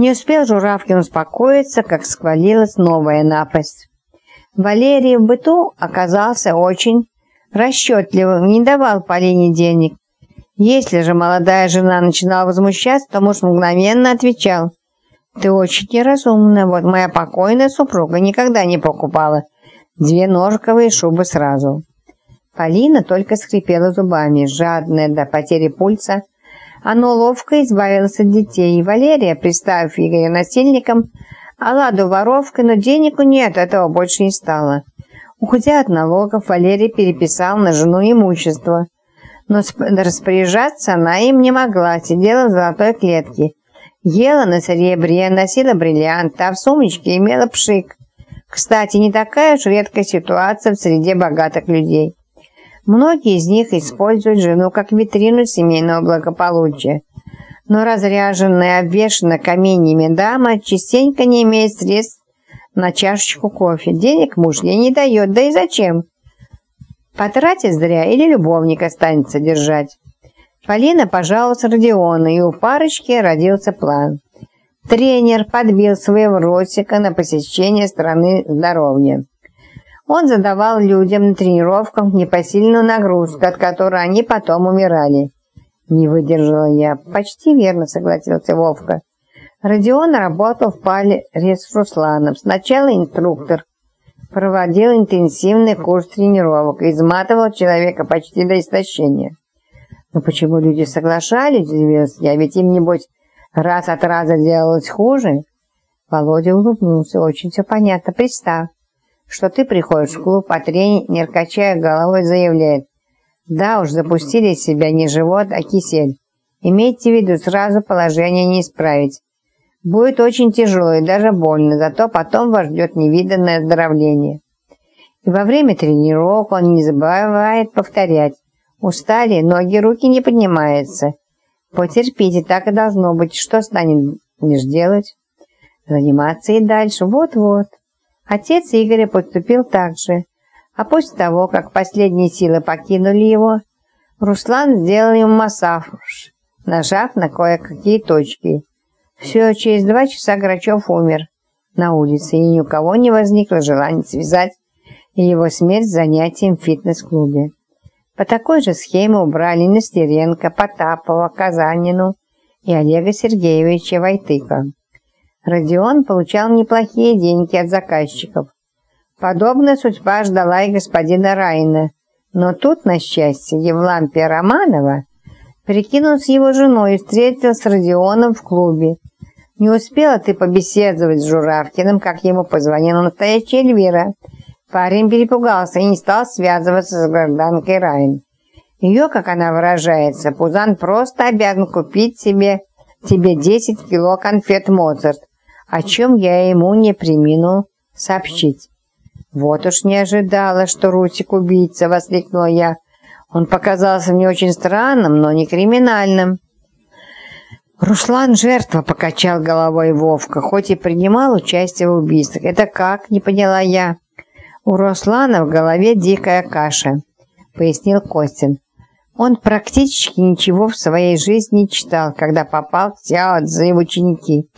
Не успел Журавкин успокоиться, как сквалилась новая напасть. Валерий в быту оказался очень расчетливым, не давал Полине денег. Если же молодая жена начинала возмущаться, то муж мгновенно отвечал, «Ты очень неразумна, вот моя покойная супруга никогда не покупала две ножковые шубы сразу». Полина только скрипела зубами, жадная до потери пульса. Оно ловко избавилось от детей, и Валерия, представив Игоря насильником, Аладу воровкой, но денег у нее от этого больше не стало. Уходя от налогов, Валерий переписал на жену имущество, но распоряжаться она им не могла, сидела в золотой клетке, ела на серебре, носила бриллианты, а в сумочке имела пшик. Кстати, не такая уж редкая ситуация в среде богатых людей. Многие из них используют жену как витрину семейного благополучия. Но разряженная, обвешанная каменьями дама частенько не имеет средств на чашечку кофе. Денег муж ей не дает, да и зачем? Потратит зря или любовник останется держать. Полина пожаловалась Родиона, и у парочки родился план. Тренер подбил своего Росика на посещение страны здоровья. Он задавал людям на тренировках непосильную нагрузку, от которой они потом умирали. Не выдержала я. Почти верно согласился Вовка. Родион работал в паре с Русланом. Сначала инструктор. Проводил интенсивный курс тренировок. Изматывал человека почти до истощения. Но почему люди соглашались, я, ведь им, небось, раз от раза делалось хуже. Володя улыбнулся. Очень все понятно. Представь что ты приходишь в клуб, а тренер, качая головой, заявляет, да уж, запустили себя не живот, а кисель. Имейте в виду, сразу положение не исправить. Будет очень тяжело и даже больно, зато потом вас ждет невиданное оздоровление. И во время тренировок он не забывает повторять. Устали, ноги, руки не поднимаются. Потерпите, так и должно быть. Что станет не делать? Заниматься и дальше. Вот-вот. Отец Игоря поступил так же, а после того, как последние силы покинули его, Руслан сделал ему массаж, нажав на кое-какие точки. Все, через два часа Грачев умер на улице, и ни у кого не возникло желания связать его смерть с занятием в фитнес-клубе. По такой же схеме убрали Нестеренко, Потапова, Казанину и Олега Сергеевича Войтыка. Родион получал неплохие деньги от заказчиков. Подобная судьба ждала и господина Райна. Но тут, на счастье, Евлампия Романова прикинулась его женой и встретилась с Родионом в клубе. Не успела ты побеседовать с Журавкиным, как ему позвонила настоящая Эльвира. Парень перепугался и не стал связываться с гражданкой Райн. Ее, как она выражается, Пузан просто обязан купить себе тебе 10 кило конфет Моцарт о чем я ему не примину сообщить. «Вот уж не ожидала, что Русик убийца!» — воскликнула я. «Он показался мне очень странным, но не криминальным». «Руслан жертва», — покачал головой Вовка, хоть и принимал участие в убийствах. «Это как?» — не поняла я. «У Руслана в голове дикая каша», — пояснил Костин. Он практически ничего в своей жизни не читал, когда попал к Сяо Цзы в ученики.